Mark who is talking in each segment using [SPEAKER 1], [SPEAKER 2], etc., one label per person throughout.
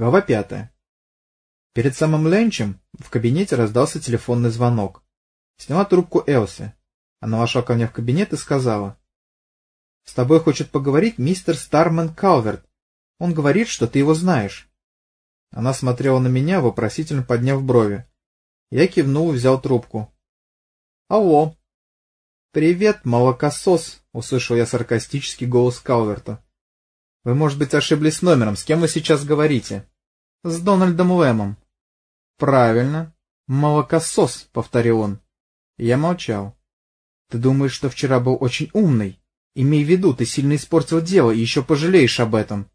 [SPEAKER 1] Глава пятая. Перед самым ленчем в кабинете раздался телефонный звонок. Сняла трубку Элси. Она вошла ко мне в кабинет и сказала. — С тобой хочет поговорить мистер Стармен Калверт. Он говорит, что ты его знаешь. Она смотрела на меня, вопросительно подняв брови. Я кивнул и взял трубку. — Алло. — Привет, молокосос, — услышал я саркастический голос Калверта. — Вы, может быть, ошиблись номером. С кем вы сейчас говорите? — С Дональдом Лэмом. — Правильно. Молокосос, — повторил он. Я молчал. — Ты думаешь, что вчера был очень умный? Имей в виду, ты сильно испортил дело и еще пожалеешь об этом.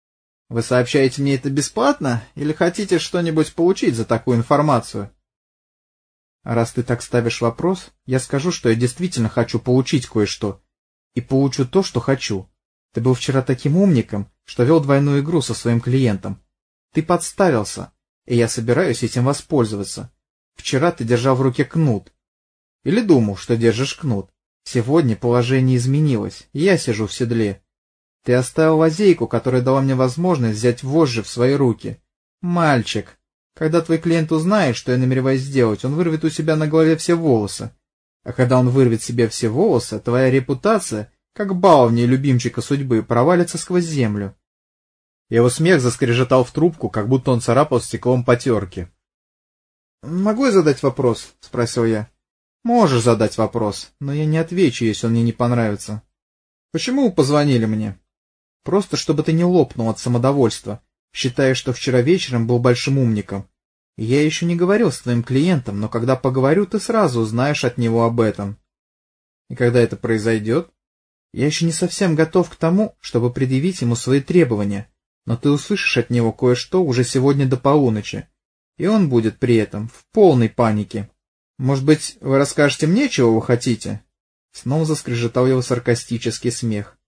[SPEAKER 1] — Вы сообщаете мне это бесплатно или хотите что-нибудь получить за такую информацию? — Раз ты так ставишь вопрос, я скажу, что я действительно хочу получить кое-что. И получу то, что хочу. Ты был вчера таким умником, что вел двойную игру со своим клиентом. Ты подставился, и я собираюсь этим воспользоваться. Вчера ты держал в руке кнут. Или думал, что держишь кнут. Сегодня положение изменилось, и я сижу в седле. Ты оставил лазейку, которая дала мне возможность взять вожжи в свои руки. Мальчик, когда твой клиент узнает, что я намереваюсь сделать, он вырвет у себя на голове все волосы. А когда он вырвет себе все волосы, твоя репутация, как баловня любимчика судьбы, провалится сквозь землю. Его смех заскрежетал в трубку, как будто он царапал стеклом потерки. — Могу я задать вопрос? — спросил я. — Можешь задать вопрос, но я не отвечу, если он мне не понравится. — Почему вы позвонили мне? — Просто, чтобы ты не лопнул от самодовольства, считая, что вчера вечером был большим умником. Я еще не говорил с твоим клиентом, но когда поговорю, ты сразу узнаешь от него об этом. И когда это произойдет? Я еще не совсем готов к тому, чтобы предъявить ему свои требования, но ты услышишь от него кое-что уже сегодня до полуночи, и он будет при этом в полной панике. Может быть, вы расскажете мне, чего вы хотите? Снова заскрежетал его саркастический смех.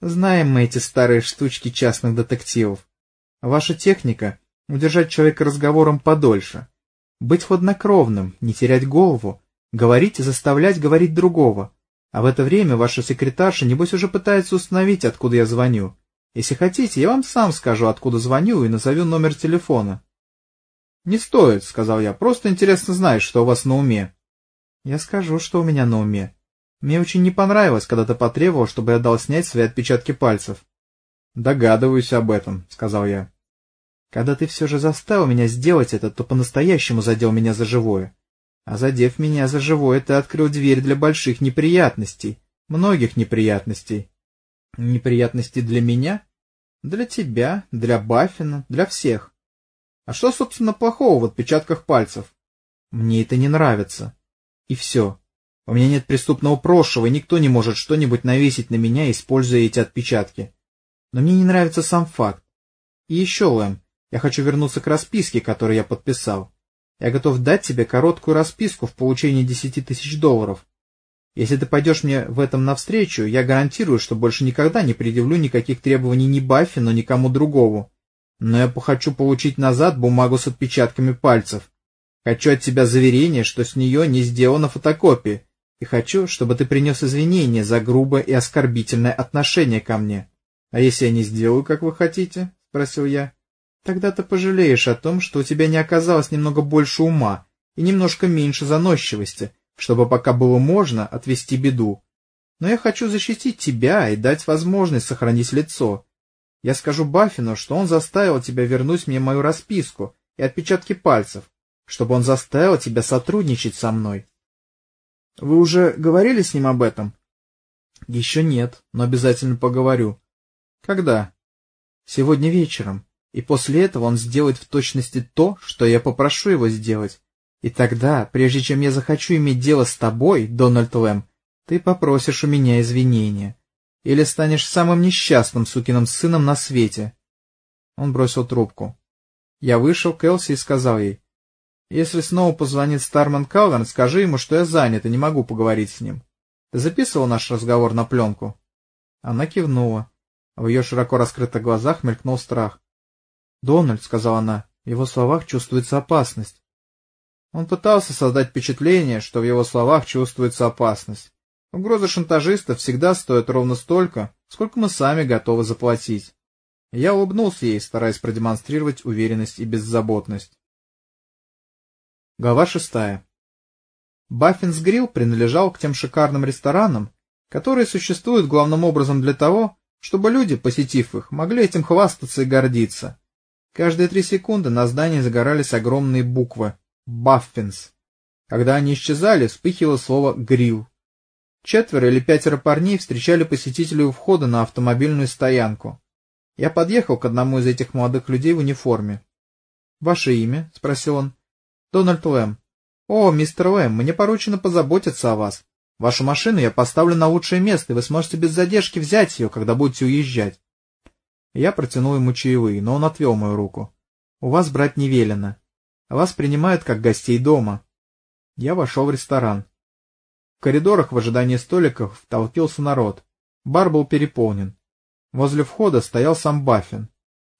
[SPEAKER 1] Знаем мы эти старые штучки частных детективов. Ваша техника — удержать человека разговором подольше, быть хладнокровным, не терять голову, говорить и заставлять говорить другого. А в это время ваша секретарша, небось, уже пытается установить, откуда я звоню. Если хотите, я вам сам скажу, откуда звоню, и назову номер телефона. — Не стоит, — сказал я, — просто интересно знать, что у вас на уме. — Я скажу, что у меня на уме. Мне очень не понравилось, когда ты потребовал, чтобы я дал снять свои отпечатки пальцев. — Догадываюсь об этом, — сказал я. — Когда ты все же заставил меня сделать это, то по-настоящему задел меня за живое. А задев меня за живое, ты открыл дверь для больших неприятностей, многих неприятностей. Неприятности для меня? Для тебя, для Баффина, для всех. А что, собственно, плохого в отпечатках пальцев? Мне это не нравится. И все. У меня нет преступного прошлого, и никто не может что-нибудь навесить на меня, используя эти отпечатки. Но мне не нравится сам факт. И еще, Лэм, я хочу вернуться к расписке, которую я подписал. Я готов дать тебе короткую расписку в получении десяти тысяч долларов. Если ты пойдешь мне в этом навстречу, я гарантирую, что больше никогда не предъявлю никаких требований ни Баффи, но никому другому. Но я хочу получить назад бумагу с отпечатками пальцев. Хочу от тебя заверение, что с нее не сделана фотокопия, и хочу, чтобы ты принес извинения за грубое и оскорбительное отношение ко мне. А если я не сделаю, как вы хотите? — спросил я. — Тогда ты пожалеешь о том, что у тебя не оказалось немного больше ума и немножко меньше заносчивости, чтобы пока было можно отвести беду. Но я хочу защитить тебя и дать возможность сохранить лицо. Я скажу Баффину, что он заставил тебя вернуть мне мою расписку и отпечатки пальцев, чтобы он заставил тебя сотрудничать со мной. Вы уже говорили с ним об этом? Еще нет, но обязательно поговорю. Когда? Сегодня вечером. И после этого он сделает в точности то, что я попрошу его сделать. И тогда, прежде чем я захочу иметь дело с тобой, Дональд Лэм, ты попросишь у меня извинения. Или станешь самым несчастным сукиным сыном на свете. Он бросил трубку. Я вышел к Элси и сказал ей, «Если снова позвонит Старман Калверн, скажи ему, что я занят и не могу поговорить с ним. Ты записывал наш разговор на пленку?» Она кивнула. В ее широко раскрытых глазах мелькнул страх. «Дональд», — сказала она, — в его словах чувствуется опасность. Он пытался создать впечатление, что в его словах чувствуется опасность. Угрозы шантажиста всегда стоят ровно столько, сколько мы сами готовы заплатить. Я улыбнулся ей, стараясь продемонстрировать уверенность и беззаботность. Глава шестая. Баффинс Грилл принадлежал к тем шикарным ресторанам, которые существуют главным образом для того, чтобы люди, посетив их, могли этим хвастаться и гордиться. Каждые три секунды на здании загорались огромные буквы «Баффинс». Когда они исчезали, вспыхивало слово «Грилл». Четверо или пятеро парней встречали посетителей у входа на автомобильную стоянку. Я подъехал к одному из этих молодых людей в униформе. — Ваше имя? — спросил он. — Дональд Лэм. — О, мистер Лэм, мне поручено позаботиться о вас. Вашу машину я поставлю на лучшее место, и вы сможете без задержки взять ее, когда будете уезжать. Я протянул ему чаевые, но он отвел мою руку. — У вас брать не велено. Вас принимают как гостей дома. Я вошел в ресторан. В коридорах в ожидании столиков толпился народ. Бар был переполнен. Возле входа стоял сам Баффин.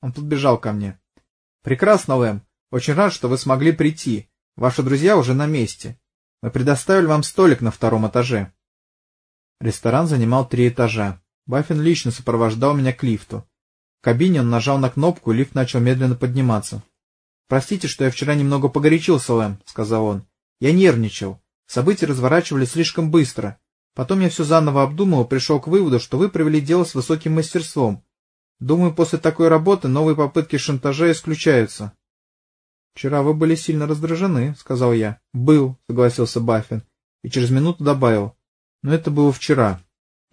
[SPEAKER 1] Он подбежал ко мне. — Прекрасно, Лэм. Очень рад, что вы смогли прийти. Ваши друзья уже на месте. Мы предоставили вам столик на втором этаже. Ресторан занимал три этажа. Баффин лично сопровождал меня к лифту. Кабине он нажал на кнопку, и лифт начал медленно подниматься. — Простите, что я вчера немного погорячился, Лэм, — сказал он. — Я нервничал. События разворачивались слишком быстро. Потом я все заново обдумал и пришел к выводу, что вы провели дело с высоким мастерством. Думаю, после такой работы новые попытки шантажа исключаются. — Вчера вы были сильно раздражены, — сказал я. — Был, — согласился Баффин, и через минуту добавил. — Но это было вчера.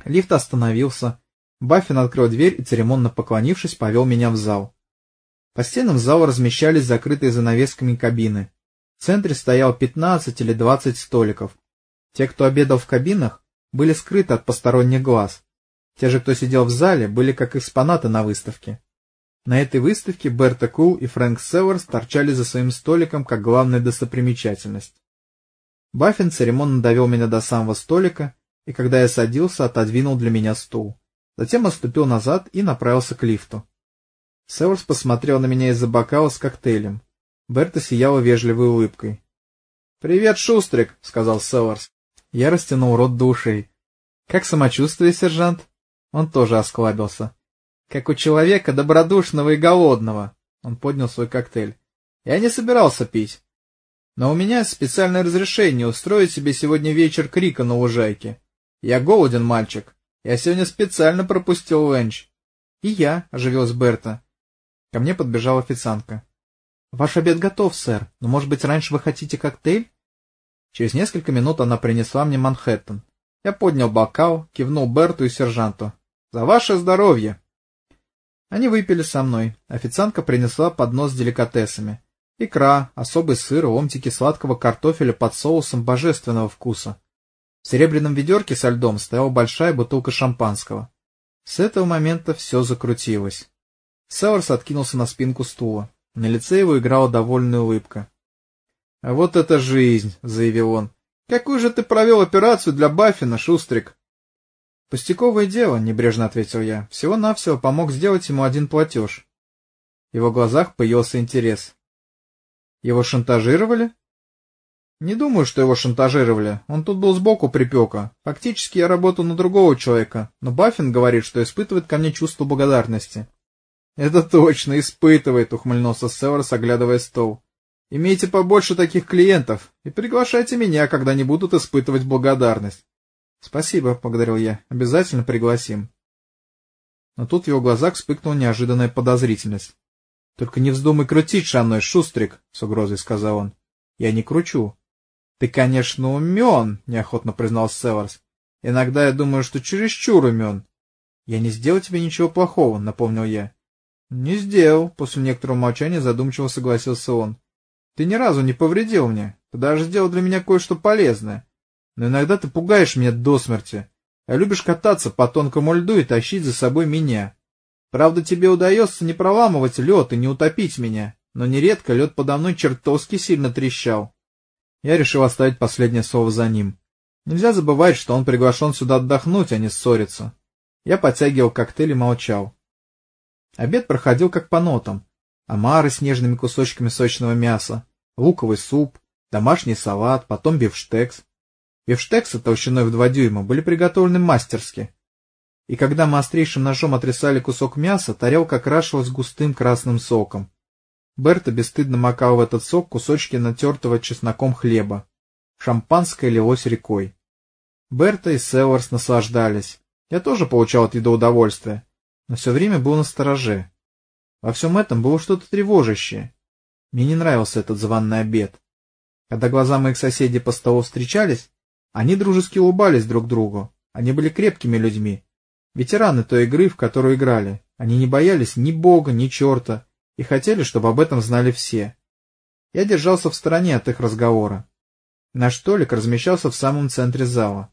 [SPEAKER 1] Лифт остановился. Баффин открыл дверь и, церемонно поклонившись, повел меня в зал. По стенам зала размещались закрытые занавесками кабины. В центре стоял пятнадцать или двадцать столиков. Те, кто обедал в кабинах, были скрыты от посторонних глаз. Те же, кто сидел в зале, были как экспонаты на выставке. На этой выставке Берта Кул и Фрэнк Северс торчали за своим столиком как главная достопримечательность. Баффин церемонно довел меня до самого столика, и когда я садился, отодвинул для меня стул. Затем отступил назад и направился к лифту. Северс посмотрел на меня из-за бокала с коктейлем. Берта сияла вежливой улыбкой. — Привет, Шустрик, — сказал Северс. Я растянул рот до ушей. — Как самочувствие, сержант? Он тоже осклабился. — Как у человека добродушного и голодного. Он поднял свой коктейль. — Я не собирался пить. Но у меня специальное разрешение устроить себе сегодня вечер крика на лужайке. Я голоден, мальчик. Я сегодня специально пропустил ленч. — И я, — оживилась Берта. Ко мне подбежала официантка. — Ваш обед готов, сэр, но, может быть, раньше вы хотите коктейль? Через несколько минут она принесла мне Манхэттен. Я поднял бокал, кивнул Берту и сержанту. «За ваше здоровье!» Они выпили со мной. Официантка принесла поднос с деликатесами. Икра, особый сыр, ломтики сладкого картофеля под соусом божественного вкуса. В серебряном ведерке со льдом стояла большая бутылка шампанского. С этого момента все закрутилось. Сауэрс откинулся на спинку стула. На лице его играла довольная улыбка. — А вот это жизнь, — заявил он. — Какую же ты провел операцию для Баффина, Шустрик? — Пустяковое дело, — небрежно ответил я. Всего-навсего помог сделать ему один платеж. В его глазах появился интерес. — Его шантажировали? — Не думаю, что его шантажировали. Он тут был сбоку припека. Фактически я работал на другого человека, но Баффин говорит, что испытывает ко мне чувство благодарности. — Это точно, испытывает, — ухмыльнулся Северс, оглядывая стол. Имейте побольше таких клиентов и приглашайте меня, когда не будут испытывать благодарность. — Спасибо, — благодарил я. — Обязательно пригласим. Но тут в его глазах вспыхнула неожиданная подозрительность. — Только не вздумай крутить со мной, Шустрик, — с угрозой сказал он. — Я не кручу. — Ты, конечно, умен, — неохотно признал Северс. — Иногда я думаю, что чересчур умен. — Я не сделал тебе ничего плохого, — напомнил я. — Не сделал, — после некоторого молчания задумчиво согласился он. Ты ни разу не повредил мне, ты даже сделал для меня кое-что полезное. Но иногда ты пугаешь меня до смерти, а любишь кататься по тонкому льду и тащить за собой меня. Правда, тебе удается не проламывать лед и не утопить меня, но нередко лед подо мной чертовски сильно трещал. Я решил оставить последнее слово за ним. Нельзя забывать, что он приглашен сюда отдохнуть, а не ссориться. Я подтягивал коктейль и молчал. Обед проходил как по нотам. Омары с нежными кусочками сочного мяса, луковый суп, домашний салат, потом бифштекс. Бифштексы толщиной в два дюйма были приготовлены мастерски. и когда мы острейшим ножом отрезали кусок мяса, тарелка окрашивалась густым красным соком. Берта бесстыдно макал в этот сок кусочки натертого чесноком хлеба. Шампанское лилось рекой. Берта и Селларс наслаждались. Я тоже получал от еды удовольствие, но все время был на стороже. Во всем этом было что-то тревожащее. Мне не нравился этот званный обед. Когда глаза моих соседей по столу встречались, они дружески улыбались друг другу. Они были крепкими людьми, Ветераны той игры, в которую играли. Они не боялись ни бога, ни черта, и хотели, чтобы об этом знали все. Я держался в стороне от их разговора. Наш столик размещался в самом центре зала.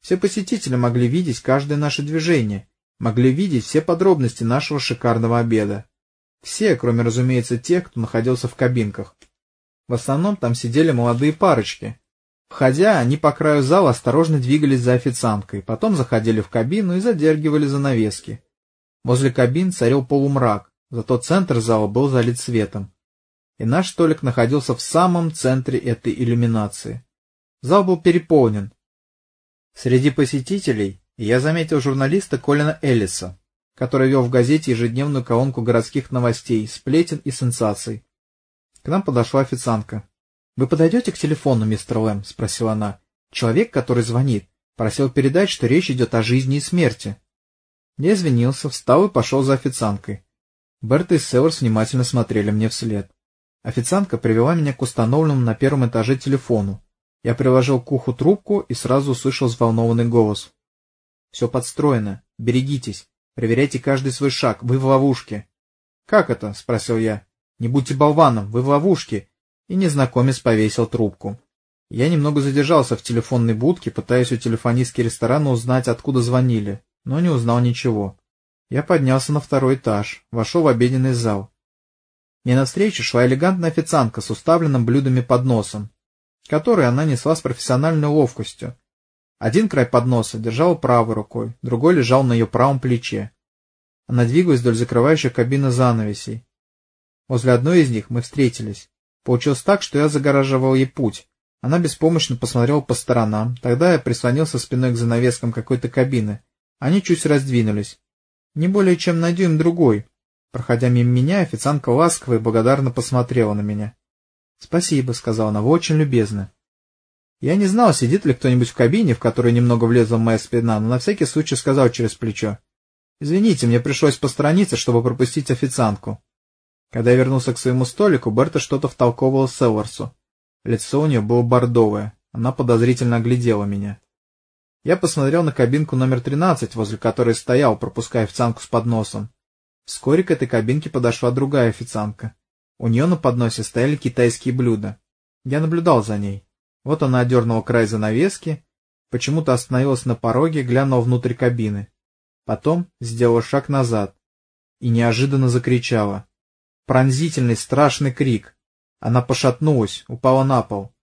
[SPEAKER 1] Все посетители могли видеть каждое наше движение, могли видеть все подробности нашего шикарного обеда. Все, кроме, разумеется, тех, кто находился в кабинках. В основном там сидели молодые парочки, Входя, они по краю зала осторожно двигались за официанткой, потом заходили в кабину и задергивали занавески. Возле кабин царил полумрак, зато центр зала был залит светом. И наш столик находился в самом центре этой иллюминации. Зал был переполнен. Среди посетителей я заметил журналиста Колина Эллиса, который вел в газете ежедневную колонку городских новостей, сплетен и сенсаций. К нам подошла официантка. — Вы подойдете к телефону, мистер Лэм? — спросила она. — Человек, который звонит, просил передать, что речь идет о жизни и смерти. Я извинился, встал и пошел за официанткой. Берта и Северс внимательно смотрели мне вслед. Официантка привела меня к установленному на первом этаже телефону. Я приложил к уху трубку и сразу услышал взволнованный голос. — Все подстроено. Берегитесь. Проверяйте каждый свой шаг. Вы в ловушке. — Как это? — спросил я. — Не будьте болваном. Вы в ловушке и незнакомец повесил трубку. Я немного задержался в телефонной будке, пытаясь у телефонистки ресторана узнать, откуда звонили, но не узнал ничего. Я поднялся на второй этаж, вошел в обеденный зал. Мне навстречу шла элегантная официантка с уставленным блюдами подносом, который она несла с профессиональной ловкостью. Один край подноса держала правой рукой, другой лежал на ее правом плече. Она двигалась вдоль закрывающих кабины занавесей. Возле одной из них мы встретились. Получилось так, что я загораживал ей путь. Она беспомощно посмотрела по сторонам. Тогда я прислонился спиной к занавескам какой-то кабины. Они чуть раздвинулись. Не более чем на дюйм другой. Проходя мимо меня, официантка ласково и благодарно посмотрела на меня. — Спасибо, — сказала она, — вы очень любезны. Я не знал, сидит ли кто-нибудь в кабине, в которой немного влезла моя спина, но на всякий случай сказал через плечо. — Извините, мне пришлось посторониться, чтобы пропустить официантку. Когда я вернулся к своему столику, Берта что-то втолковывала Селларсу. Лицо у нее было бордовое. Она подозрительно оглядела меня. Я посмотрел на кабинку номер 13, возле которой стоял, пропуская официантку с подносом. Вскоре к этой кабинке подошла другая официантка. У нее на подносе стояли китайские блюда. Я наблюдал за ней. Вот она одернула край занавески, почему-то остановилась на пороге, глянула внутрь кабины. Потом сделала шаг назад и неожиданно закричала. Пронзительный, страшный крик. Она пошатнулась, упала на пол.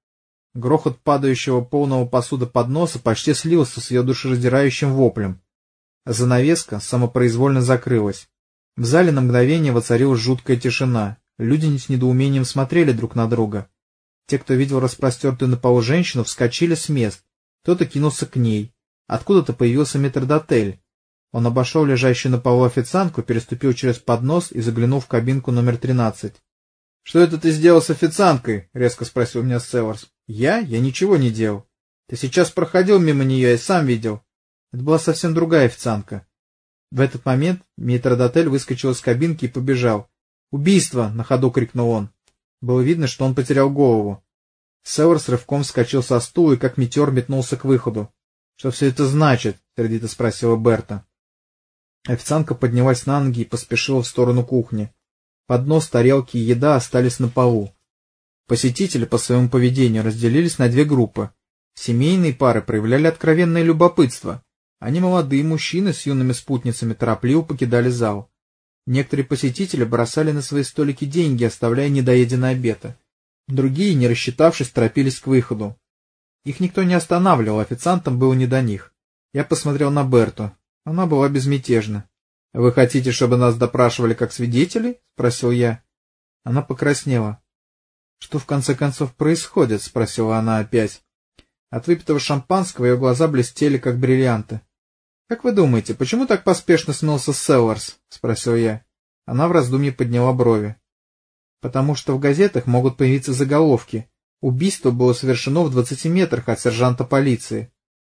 [SPEAKER 1] Грохот падающего полного посуда подноса почти слился с ее душераздирающим воплем. Занавеска самопроизвольно закрылась. В зале на мгновение воцарилась жуткая тишина. Люди с недоумением смотрели друг на друга. Те, кто видел распростертую на полу женщину, вскочили с мест. Кто-то кинулся к ней. Откуда-то появился метрдотель. Он обошел лежащую на полу официантку, переступил через поднос и заглянул в кабинку номер тринадцать. — Что это ты сделал с официанткой? — резко спросил меня Северс. — Я? Я ничего не делал. Ты сейчас проходил мимо нее и сам видел. Это была совсем другая официантка. В этот момент метродотель выскочил из кабинки и побежал. «Убийство!» — на ходу крикнул он. Было видно, что он потерял голову. Северс рывком вскочил со стула и как метеор метнулся к выходу. — Что все это значит? — сердито спросила Берта. Официантка поднялась на ноги и поспешила в сторону кухни. Поднос, тарелки и еда остались на полу. Посетители по своему поведению разделились на две группы. Семейные пары проявляли откровенное любопытство. Они молодые мужчины с юными спутницами торопливо покидали зал. Некоторые посетители бросали на свои столики деньги, оставляя недоеденное обеда. Другие, не рассчитавшись, торопились к выходу. Их никто не останавливал, официантам было не до них. Я посмотрел на Берту. Она была безмятежна. — Вы хотите, чтобы нас допрашивали как свидетелей? — спросил я. Она покраснела. — Что в конце концов происходит? — спросила она опять. От выпитого шампанского ее глаза блестели, как бриллианты. — «Как вы думаете, почему так поспешно смылся Селларс?» — спросил я. Она в раздумье подняла брови. «Потому что в газетах могут появиться заголовки. Убийство было совершено в двадцати метрах от сержанта полиции».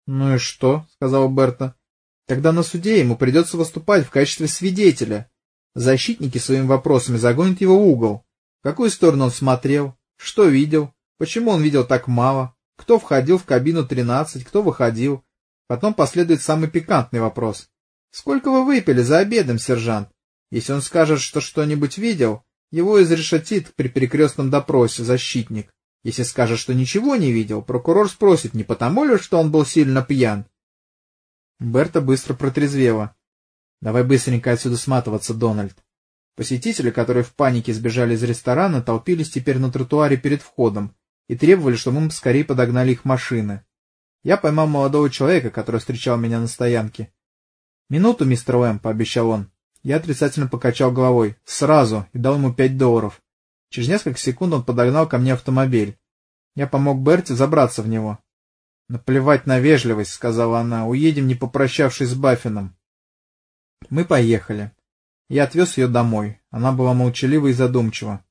[SPEAKER 1] «Ну и что?» — сказала Берта. «Тогда на суде ему придется выступать в качестве свидетеля. Защитники своими вопросами загонят его в угол. Какую сторону он смотрел? Что видел? Почему он видел так мало? Кто входил в кабину 13, кто выходил?» Потом последует самый пикантный вопрос. «Сколько вы выпили за обедом, сержант?» Если он скажет, что что-нибудь видел, его изрешетит при перекрестном допросе защитник. Если скажет, что ничего не видел, прокурор спросит, не потому ли, что он был сильно пьян. Берта быстро протрезвела. «Давай быстренько отсюда сматываться, Дональд». Посетители, которые в панике сбежали из ресторана, толпились теперь на тротуаре перед входом и требовали, чтобы мы скорее подогнали их машины. Я поймал молодого человека, который встречал меня на стоянке. «Минуту, мистер Уэм», — пообещал он. Я отрицательно покачал головой. Сразу, и дал ему пять долларов. Через несколько секунд он подогнал ко мне автомобиль. Я помог Берти забраться в него. «Наплевать на вежливость», — сказала она. «Уедем, не попрощавшись с Баффином». Мы поехали. Я отвез ее домой. Она была молчалива и задумчива.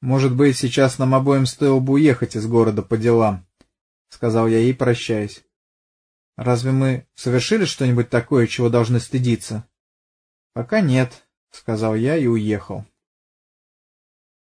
[SPEAKER 1] «Может быть, сейчас нам обоим стоило бы уехать из города по делам», — сказал я ей, прощаясь. «Разве мы совершили что-нибудь такое, чего должны стыдиться?» «Пока нет», — сказал я и уехал.